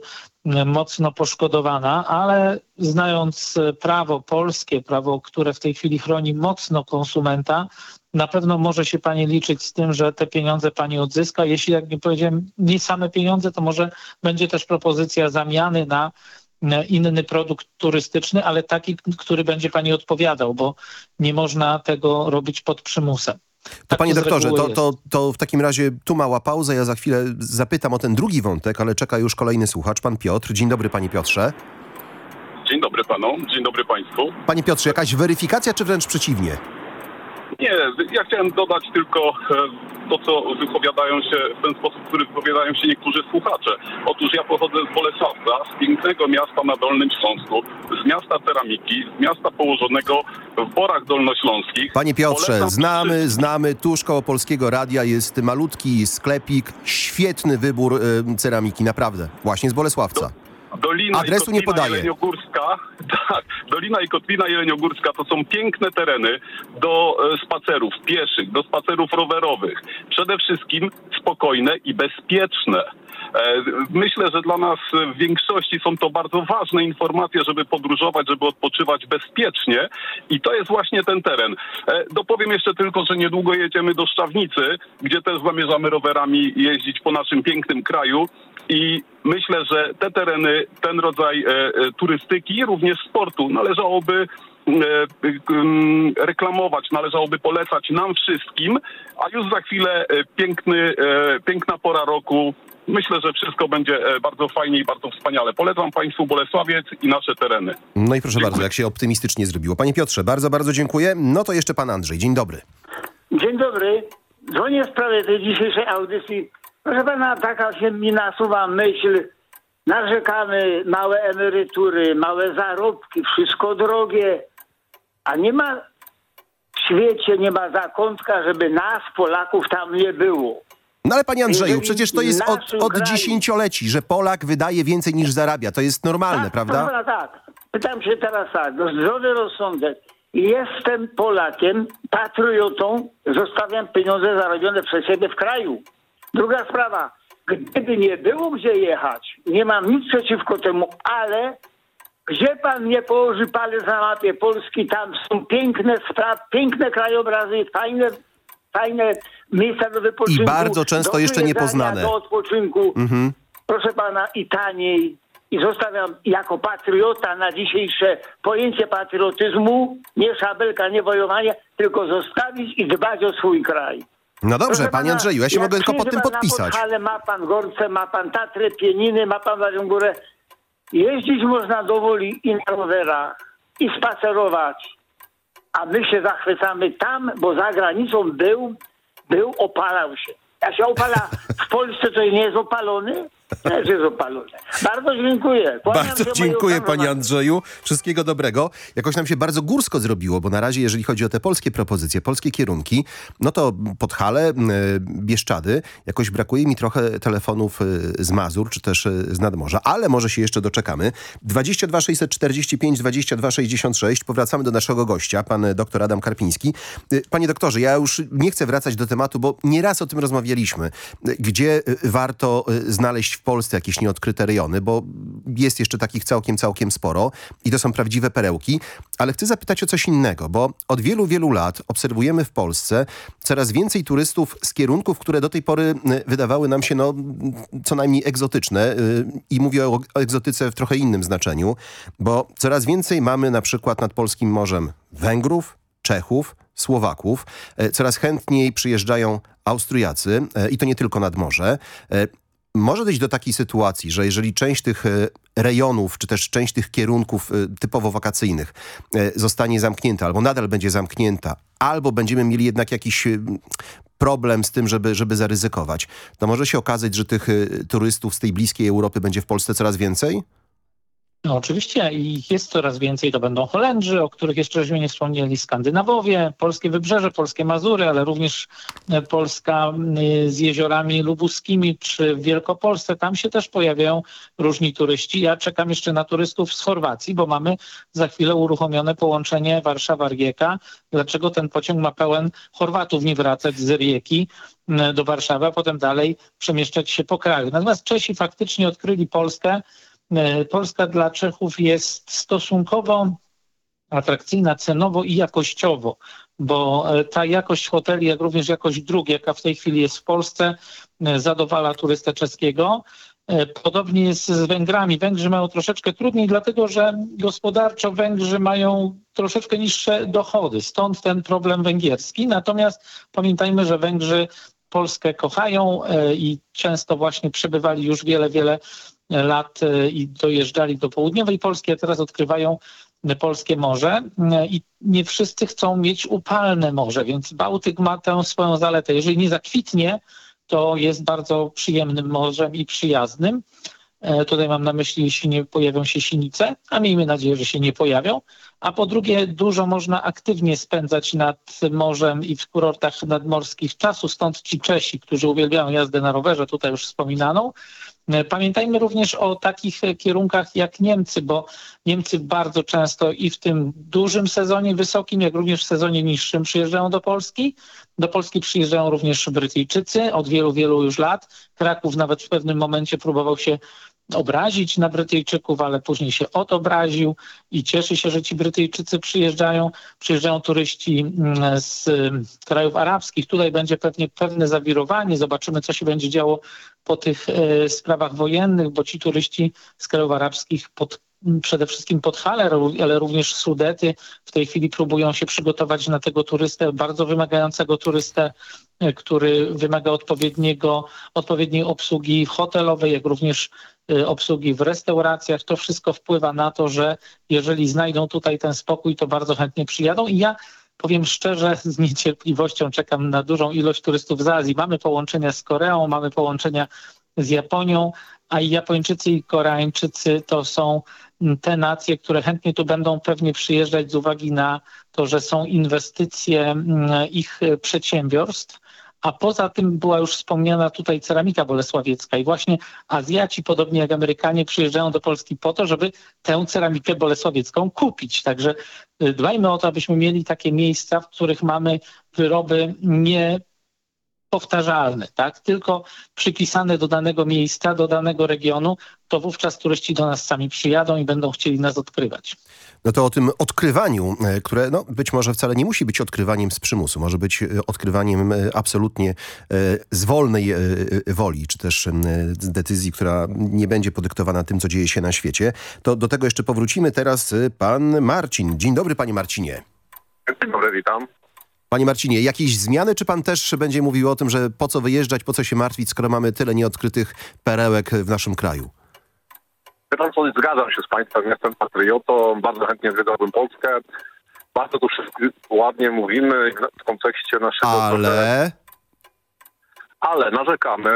mocno poszkodowana, ale znając e, prawo polskie, prawo, które w tej chwili chroni mocno konsumenta, na pewno może się Pani liczyć z tym, że te pieniądze Pani odzyska. Jeśli, jak nie powiedziałem, nie same pieniądze, to może będzie też propozycja zamiany na na inny produkt turystyczny, ale taki, który będzie Pani odpowiadał, bo nie można tego robić pod przymusem. To Tak panie doktorze, to, to, to w takim razie tu mała pauza. Ja za chwilę zapytam o ten drugi wątek, ale czeka już kolejny słuchacz, pan Piotr. Dzień dobry, panie Piotrze. Dzień dobry panom, dzień dobry państwu. Panie Piotrze, jakaś weryfikacja, czy wręcz przeciwnie? Nie, ja chciałem dodać tylko e, to, co wypowiadają się w ten sposób, w który wypowiadają się niektórzy słuchacze. Otóż ja pochodzę z Bolesławca, z pięknego miasta na Dolnym Śląsku, z miasta ceramiki, z miasta położonego w Borach Dolnośląskich. Panie Piotrze, znamy, znamy, tuż koło Polskiego Radia jest malutki sklepik, świetny wybór y, ceramiki, naprawdę, właśnie z Bolesławca. Dolina Adresu nie podaję. Jeleniogórska, tak, Dolina i Kotlina Jeleniogórska to są piękne tereny do e, spacerów pieszych, do spacerów rowerowych. Przede wszystkim spokojne i bezpieczne. E, Myślę, że dla nas w większości są to bardzo ważne informacje, żeby podróżować, żeby odpoczywać bezpiecznie i to jest właśnie ten teren. E, Dopowiem jeszcze tylko, że niedługo jedziemy do Szczawnicy, gdzie też zamierzamy rowerami jeździć po naszym pięknym kraju i myślę, że te tereny, ten rodzaj e, e, turystyki, również sportu należałoby e, reklamować, należałoby polecać nam wszystkim, a już za chwilę piękny, e, piękna pora roku. Myślę, że wszystko będzie bardzo fajnie i bardzo wspaniale. Polecam Państwu Bolesławiec i nasze tereny. No i proszę bardzo, jak się optymistycznie zrobiło. Panie Piotrze, bardzo, bardzo dziękuję. No to jeszcze pan Andrzej, dzień dobry. Dzień dobry. Dzwonię w sprawie tej dzisiejszej audycji. Proszę pana, taka się mi nasuwa myśl. Narzekamy, małe emerytury, małe zarobki, wszystko drogie. A nie ma w świecie, nie ma zakątka, żeby nas, Polaków, tam nie było. No ale panie Andrzeju, przecież to jest od, od dziesięcioleci, że Polak wydaje więcej niż zarabia. To jest normalne, prawda? Dobra, tak. Pytam się teraz tak, no zdrowy rozsądek. Jestem Polakiem, patriotą, zostawiam pieniądze zarobione przez siebie w kraju. Druga sprawa, gdyby nie było gdzie jechać, nie mam nic przeciwko temu, ale gdzie pan mnie położy palec na mapie Polski, tam są piękne sprawy, piękne krajobrazy, fajne, fajne miejsca do wypoczynku. I bardzo często jeszcze niepoznane. Do odpoczynku Mhm. proszę pana, i taniej. I zostawiam jako patriota na dzisiejsze pojęcie patriotyzmu, nie szabelka, nie wojowanie, tylko zostawić i dbać o swój kraj. No dobrze, Proszę panie pana, Andrzeju, ja się jak mogę tylko pod tym na podpisać. Podhale, ma pan Gorce, ma pan Tatrę, Pieniny, ma pan Warią Górę. Jeździć można do woli i na rowerach, i spacerować. A my się zachwycamy tam, bo za granicą był, był, opalał się. Jak się opala w Polsce, to nie jest opalony? Że jest opalony. Bardzo dziękuję. Kłaniam Bardzo dziękuję panie Andrzeju. Wszystkiego dobrego. Jakoś nam się bardzo górsko zrobiło, bo na razie jeżeli chodzi o te polskie propozycje, polskie kierunki, no to Podhale, e, Bieszczady, jakoś brakuje mi trochę telefonów e, z Mazur, czy też e, z Nadmorza, ale może się jeszcze doczekamy. 22 645 22 66. Powracamy do naszego gościa, pan doktor Adam Karpiński. Panie doktorze, ja już nie chcę wracać do tematu, bo nieraz o tym rozmawialiśmy. Gdzie warto znaleźć w Polsce jakieś nieodkryte rejony, bo jest jeszcze takich całkiem, całkiem sporo i to są prawdziwe perełki. Ale chcę zapytać o coś innego, bo od wielu, wielu lat obserwujemy w Polsce coraz więcej turystów z kierunków, które do tej pory e, wydawały nam się no, co najmniej egzotyczne. e, I mówię o, egzotyce w trochę innym znaczeniu, bo coraz więcej mamy na przykład nad Polskim Morzem Węgrów, Czechów, Słowaków. E, Coraz chętniej przyjeżdżają Austriacy i to nie tylko nad morze. Może dojść do takiej sytuacji, że jeżeli część tych e, rejonów, czy też część tych kierunków e, typowo wakacyjnych e, zostanie zamknięta, albo nadal będzie zamknięta, albo będziemy mieli jednak jakiś problem z tym, żeby, żeby zaryzykować, to może się okazać, że tych turystów z tej bliskiej Europy będzie w Polsce coraz więcej? No, oczywiście ich jest coraz więcej. To będą Holendrzy, o których jeszcze żeśmy nie wspomnieli, Skandynawowie, polskie wybrzeże, polskie Mazury, ale również e, Polska z jeziorami lubuskimi czy w Wielkopolsce. Tam się też pojawiają różni turyści. Ja czekam jeszcze na turystów z Chorwacji, bo mamy za chwilę uruchomione połączenie Warszawa-Rijeka. Dlaczego ten pociąg ma pełen Chorwatów nie wracać z Rijeki y, do Warszawy, a potem dalej przemieszczać się po kraju. Natomiast Czesi faktycznie odkryli Polskę. E, Polska dla Czechów jest stosunkowo atrakcyjna cenowo i jakościowo, bo e, ta jakość hoteli, jak również jakość dróg, jaka w tej chwili jest w Polsce, e, zadowala turystę czeskiego. Podobnie jest z Węgrami. Węgrzy mają troszeczkę trudniej, dlatego że gospodarczo Węgrzy mają troszeczkę niższe dochody, stąd ten problem węgierski. Natomiast pamiętajmy, że Węgrzy Polskę kochają i często właśnie przebywali już wiele, wiele lat e, i dojeżdżali do południowej Polski, a teraz odkrywają polskie morze e, i nie wszyscy chcą mieć upalne morze, więc Bałtyk ma tę swoją zaletę. Jeżeli nie zakwitnie, to jest bardzo przyjemnym morzem i przyjaznym. E, Tutaj mam na myśli, jeśli nie pojawią się sinice, a miejmy nadzieję, że się nie pojawią. A po drugie, dużo można aktywnie spędzać nad morzem i w kurortach nadmorskich czasu. Stąd ci Czesi, którzy uwielbiają jazdę na rowerze, tutaj już wspominaną. E, Pamiętajmy również o takich e, kierunkach jak Niemcy, bo Niemcy bardzo często i w tym dużym sezonie wysokim, jak również w sezonie niższym przyjeżdżają do Polski. Do Polski przyjeżdżają również Brytyjczycy od wielu, wielu już lat. Kraków nawet w pewnym momencie próbował się obrazić na Brytyjczyków, ale później się odobraził i cieszy się, że ci Brytyjczycy przyjeżdżają. Przyjeżdżają turyści mm, z mm, krajów arabskich. Tutaj będzie pewnie pewne zawirowanie. Zobaczymy, co się będzie działo po tych e, sprawach wojennych, bo ci turyści z krajów arabskich pod przede wszystkim Podhale, ale również Sudety w tej chwili próbują się przygotować na tego turystę, bardzo wymagającego turystę, e, który wymaga odpowiedniego, odpowiedniej obsługi hotelowej, jak również obsługi w restauracjach. To wszystko wpływa na to, że jeżeli znajdą tutaj ten spokój, to bardzo chętnie przyjadą i ja Powiem szczerze, z niecierpliwością czekam na dużą ilość turystów z Azji. Mamy połączenia z Koreą, mamy połączenia z Japonią, a i Japończycy i Koreańczycy to są mm, te nacje, które chętnie tu będą pewnie przyjeżdżać z uwagi na to, że są inwestycje mm, ich przedsiębiorstw. A poza tym była już wspomniana tutaj ceramika bolesławiecka i właśnie Azjaci, podobnie jak Amerykanie, przyjeżdżają do Polski po to, żeby tę ceramikę bolesławiecką kupić. Także y, dbajmy o to, abyśmy mieli takie miejsca, w których mamy wyroby nie powtarzalne, tak? tylko przypisane do danego miejsca, do danego regionu, to wówczas turyści do nas sami przyjadą i będą chcieli nas odkrywać. No to o tym odkrywaniu, e, które no, być może wcale nie musi być odkrywaniem z przymusu, może być e, odkrywaniem e, absolutnie z wolnej woli, czy też z decyzji, która nie będzie podyktowana tym, co dzieje się na świecie. To do tego jeszcze powrócimy. Teraz pan Marcin. Dzień dobry, panie Marcinie. Dzień dobry, witam. Panie Marcinie, jakieś zmiany, czy pan też będzie mówił o tym, że po co wyjeżdżać, po co się martwić, skoro mamy tyle nieodkrytych perełek w naszym kraju? Co, zgadzam się z państwem, jestem patriotą, bardzo chętnie zwiedzałbym Polskę. Bardzo tu wszystko ładnie mówimy w kontekście naszego... Ale... Ale narzekamy,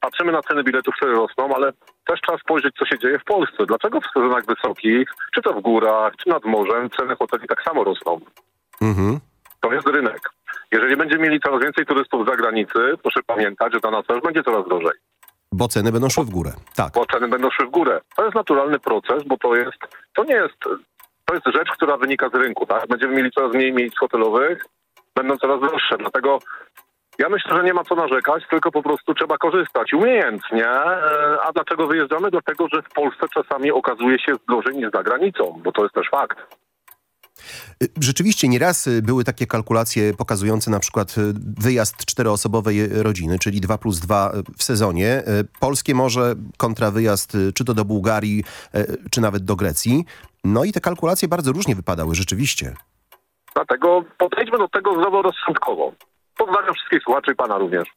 patrzymy na ceny biletów, które rosną, ale też trzeba spojrzeć, co się dzieje w Polsce. Dlaczego w sezonach wysokich, czy to w górach, czy nad morzem, ceny hoteli tak samo rosną? Mhm. To jest rynek. Jeżeli będziemy mieli coraz więcej turystów z zagranicy, proszę pamiętać, że dla nas też będzie coraz drożej. Bo ceny będą szły w górę. Tak. Bo ceny będą szły w górę. To jest naturalny proces, bo to jest, to nie jest, to jest rzecz, która wynika z rynku, tak? Będziemy mieli coraz mniej miejsc hotelowych, będą coraz droższe, dlatego ja myślę, że nie ma co narzekać, tylko po prostu trzeba korzystać umiejętnie. E, A dlaczego wyjeżdżamy? Dlatego, że w Polsce czasami okazuje się gorzej niż za granicą, bo to jest też fakt. Y, Rzeczywiście nieraz y, były takie kalkulacje pokazujące na przykład y, wyjazd czteroosobowej rodziny, czyli 2 plus 2 w sezonie. Polskie morze kontra wyjazd czy to do Bułgarii, czy nawet do Grecji. No i te kalkulacje bardzo różnie wypadały rzeczywiście. Dlatego podejdźmy do tego zdroworozsądkowo. Pozdrawiam wszystkich słuchaczy i pana również.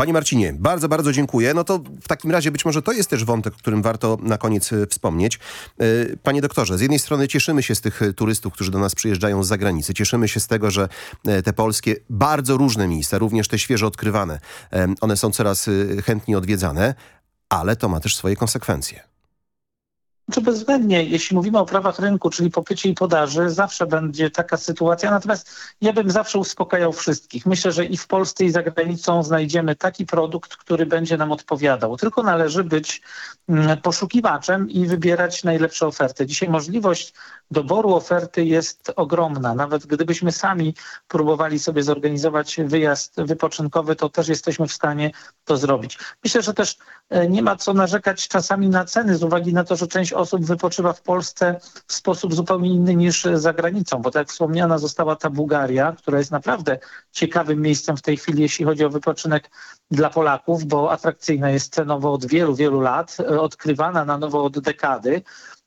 Panie Marcinie, bardzo, bardzo dziękuję. No to w takim razie być może to jest też wątek, o którym warto na koniec e, wspomnieć. E, Panie doktorze, z jednej strony cieszymy się z tych e, turystów, którzy do nas przyjeżdżają z zagranicy. Cieszymy się z tego, że te polskie, bardzo różne miejsca, również te świeżo odkrywane, one są coraz chętniej odwiedzane, ale to ma też swoje konsekwencje. Czy bezwzględnie, jeśli mówimy o prawach rynku, czyli popycie i podaży, zawsze będzie taka sytuacja. Natomiast ja bym zawsze uspokajał wszystkich. Myślę, że i w Polsce, i za granicą znajdziemy taki produkt, który będzie nam odpowiadał. Tylko należy być mm, poszukiwaczem i wybierać najlepsze oferty. Dzisiaj możliwość doboru oferty jest ogromna. Nawet gdybyśmy sami próbowali sobie zorganizować wyjazd wypoczynkowy, to też jesteśmy w stanie to zrobić. Myślę, że też e, nie ma co narzekać czasami na ceny z uwagi na to, że część osób wypoczywa w Polsce w sposób zupełnie inny niż za granicą, bo tak wspomniana została ta Bułgaria, która jest naprawdę ciekawym miejscem w tej chwili, jeśli chodzi o wypoczynek dla Polaków, bo atrakcyjna jest cenowo od wielu, wielu lat, e, odkrywana na nowo od dekady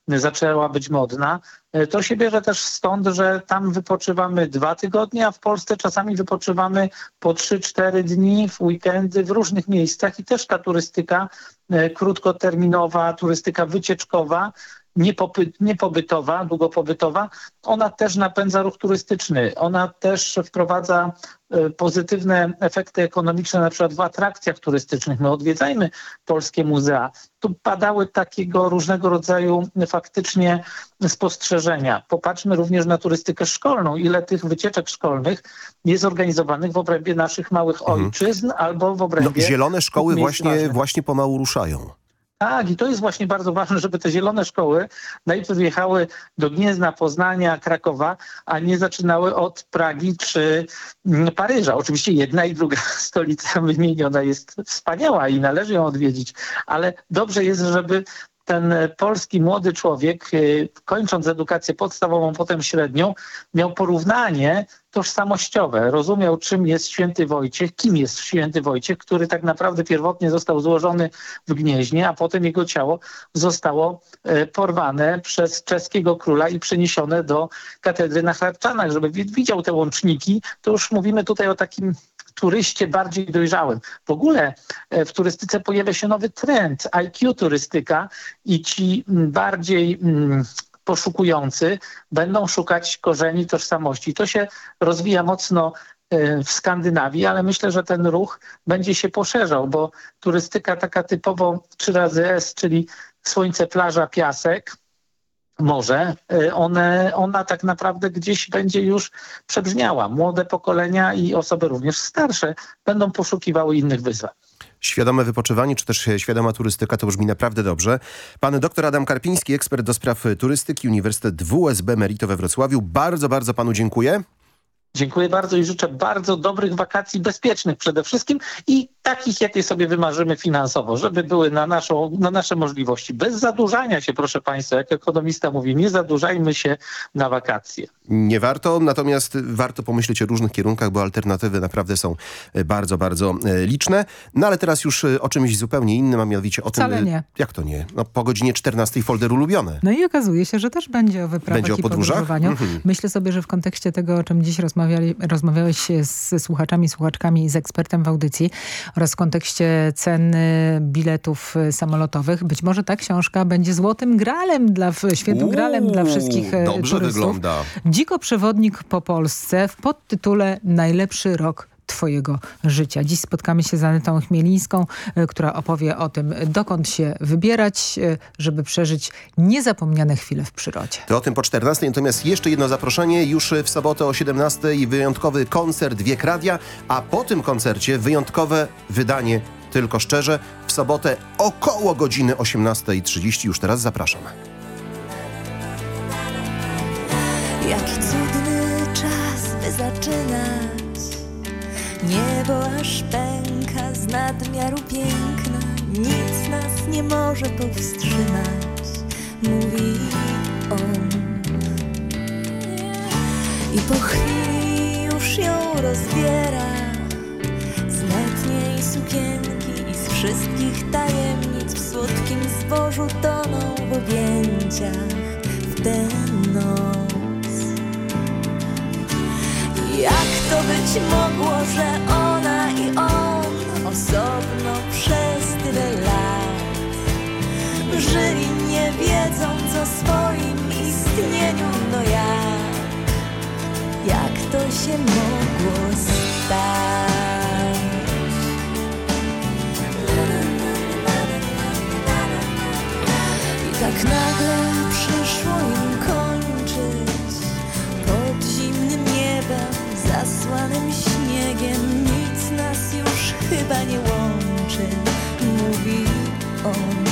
zaczęła być modna, e, to się bierze też stąd, że tam wypoczywamy dwa tygodnie, a w Polsce czasami wypoczywamy po trzy, cztery dni w weekendy w różnych miejscach. I też ta turystyka e, krótkoterminowa, turystyka wycieczkowa niepopy, niepobytowa, długopobytowa, ona też napędza ruch turystyczny. Ona też wprowadza e, pozytywne efekty ekonomiczne na przykład w atrakcjach turystycznych. My odwiedzajmy polskie muzea. Tu padały takiego różnego rodzaju faktycznie spostrzeżenia. Popatrzmy również na turystykę szkolną. Ile tych wycieczek szkolnych jest organizowanych w obrębie naszych małych ojczyzn albo w No, obrębie... zielone szkoły właśnie, ważnych. właśnie pomału ruszają. Tak, i to jest właśnie bardzo ważne, żeby te zielone szkoły najpierw jechały do Gniezna, Poznania, Krakowa, a nie zaczynały od Pragi czy mm, Paryża. Oczywiście jedna i druga stolica wymieniona jest wspaniała i należy ją odwiedzić, ale dobrze jest, żeby ten e, polski młody człowiek, e, kończąc edukację podstawową, potem średnią, miał porównanie tożsamościowe. Rozumiał, czym jest święty Wojciech, kim jest święty Wojciech, który tak naprawdę pierwotnie został złożony w Gnieźnie, a potem jego ciało zostało e, porwane przez czeskiego króla i przeniesione do katedry na Hradczanach. Żeby wi- widział te łączniki, to już mówimy tutaj o takim turyście bardziej dojrzałym. W ogóle e, w turystyce pojawia się nowy trend, IQ turystyka i ci mm, bardziej mm, poszukujący będą szukać korzeni tożsamości. To się rozwija mocno e, w Skandynawii, ale myślę, że ten ruch będzie się poszerzał, bo turystyka taka typowo 3 razy S, czyli słońce, plaża, piasek, morze, e, one, ona tak naprawdę gdzieś będzie już przebrzmiała. Młode pokolenia i osoby również starsze będą poszukiwały innych wyzwań. Świadome wypoczywanie, czy też świadoma turystyka, to brzmi naprawdę dobrze. Pan dr Adam Karpiński, ekspert do spraw turystyki, Uniwersytet WSB Merito we Wrocławiu. Bardzo, bardzo panu dziękuję. Dziękuję bardzo i życzę bardzo dobrych wakacji, bezpiecznych przede wszystkim i takich, jakie sobie wymarzymy finansowo, żeby były na, naszą, na nasze możliwości. Bez zadłużania się, proszę Państwa, jak ekonomista mówi, nie zadłużajmy się na wakacje. Nie warto, natomiast warto pomyśleć o różnych kierunkach, bo alternatywy naprawdę są e, bardzo, bardzo e, liczne. No ale teraz już e, o czymś zupełnie innym, a mianowicie o Wcale tym... nie. Jak to nie? No po godzinie 14 folder ulubione. No i okazuje się, że też będzie o wyprawach Będzie o podróżach? podróżowaniu. Mhm. Myślę sobie, że w kontekście tego, o czym dziś rozmawiali, rozmawiałeś ze słuchaczami, słuchaczkami i z ekspertem w audycji oraz w kontekście ceny biletów e, samolotowych, być może ta książka będzie złotym gralem, dla, świętym gralem dla wszystkich e, Dobrze turystów. wygląda. Dziko przewodnik po Polsce w podtytule Najlepszy rok Twojego życia. Dziś spotkamy się z Anetą Chmielińską, e, która opowie o tym, dokąd się wybierać, e, żeby przeżyć niezapomniane chwile w przyrodzie. To o tym po 14. Natomiast jeszcze jedno zaproszenie. Już w sobotę o 17. Wyjątkowy koncert Wiek Radia, a po tym koncercie wyjątkowe wydanie Tylko Szczerze. W sobotę około godziny 18.30. Już teraz zapraszam. Jaki cudny Niebo aż pęka z nadmiaru piękna Nic nas nie może powstrzymać Mówi on. I po chwili już ją rozbiera Z letniej sukienki i z wszystkich tajemnic W słodkim zbożu toną w objęciach w tę noc to być mogło, że ona i on osobno przez tyle lat żyli nie wiedząc o swoim istnieniu, no jak, jak to się mogło stać? I tak nagle przyszło im zasłanym śniegiem. Nic nas już chyba nie łączy, mówi on.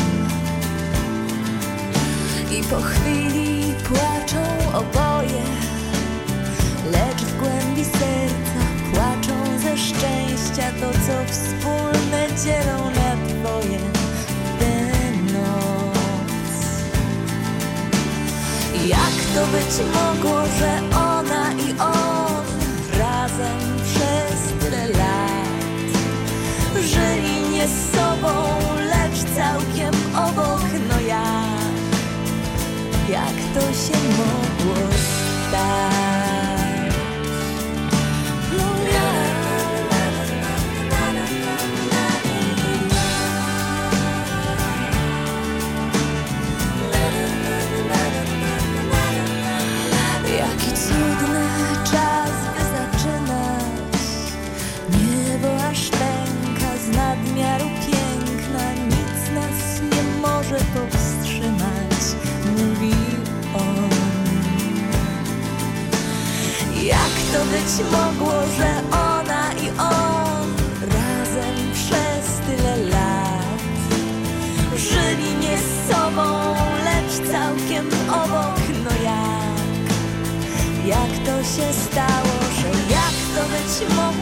I po chwili płaczą oboje, lecz w głębi serca płaczą ze szczęścia to, co wspólne dzielą na dwoje. Jak to być mogło, że ona jak to się mogło stać? Być mogło, że ona i on razem przez tyle lat żyli nie z sobą, lecz całkiem obok, no jak? Jak to się stało, że jak to być mogło,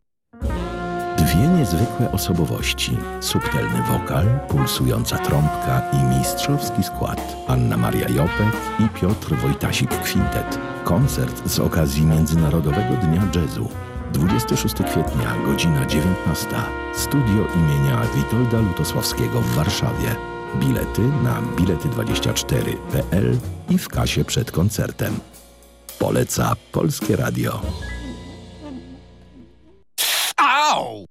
Niezwykłe osobowości, subtelny wokal, pulsująca trąbka i mistrzowski skład. Anna Maria Jopek i Piotr Wojtasik Kwintet. Koncert z okazji Międzynarodowego Dnia Jazzu. 26 kwietnia, godzina 19. Studio imienia Witolda Lutosławskiego w Warszawie. Bilety na bilety24.pl i w kasie przed koncertem. Poleca Polskie Radio. Au!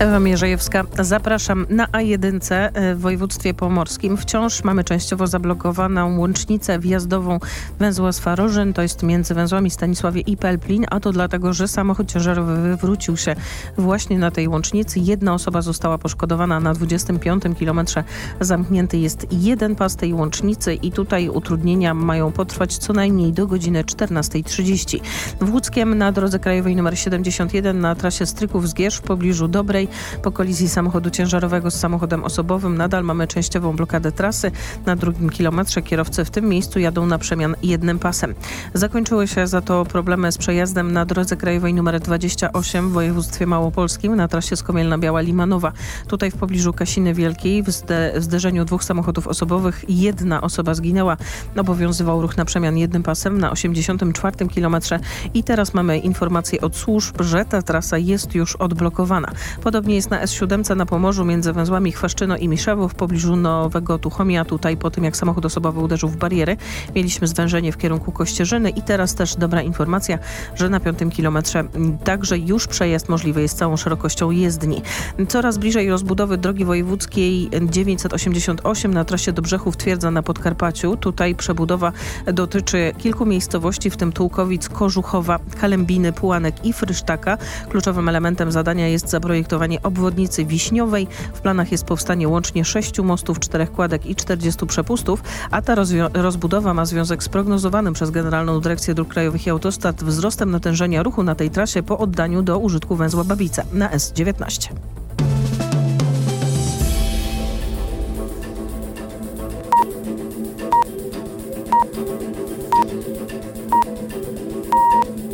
Ewa Mierzejewska, zapraszam na A1 e, w województwie pomorskim. Wciąż mamy częściowo zablokowaną łącznicę wjazdową węzła Swarożyn, to jest między węzłami Stanisławie i Pelplin, a to dlatego, że samochód ciężarowy wywrócił się właśnie na tej łącznicy. Jedna osoba została poszkodowana na 25 kilometrze. Zamknięty jest jeden pas tej łącznicy i tutaj utrudnienia mają potrwać co najmniej do godziny 14.30. W Łódzkiem na drodze krajowej nr 71 na trasie Stryków-Zgierz w pobliżu Dobrej po kolizji samochodu ciężarowego z samochodem osobowym nadal mamy częściową blokadę trasy. Na drugim kilometrze kierowcy w tym miejscu jadą na przemian jednym pasem. Zakończyły się za to problemy z przejazdem na drodze krajowej nr 28 w województwie małopolskim na trasie Skomielna-Biała-Limanowa. Tutaj w pobliżu Kasiny Wielkiej w, zde w zderzeniu dwóch samochodów osobowych jedna osoba zginęła. Obowiązywał ruch na przemian jednym pasem na 84 kilometrze i teraz mamy informację od służb, że ta trasa jest już odblokowana. Podobnie Podobnie jest na S7 na Pomorzu między węzłami Chwaszczyno i Miszewo w pobliżu Nowego Tuchomia. Tutaj po tym jak samochód osobowy uderzył w bariery mieliśmy zwężenie w kierunku Kościerzyny i teraz też dobra informacja, że na piątym kilometrze także już przejazd możliwy jest całą szerokością jezdni. Coraz bliżej rozbudowy drogi wojewódzkiej 988 na trasie do Brzechów Twierdza na Podkarpaciu. Tutaj przebudowa dotyczy kilku miejscowości, w tym Tułkowic, Kożuchowa, Kalembiny, Pułanek i Frysztaka. Kluczowym elementem zadania jest zaprojektowanie obwodnicy Wiśniowej. W planach jest powstanie łącznie sześciu mostów, czterech kładek i 40 przepustów, a ta rozbudowa ma związek z prognozowanym przez Generalną Dyrekcję Dróg Krajowych i Autostrad wzrostem natężenia ruchu na tej trasie po oddaniu do użytku węzła Babica na S19.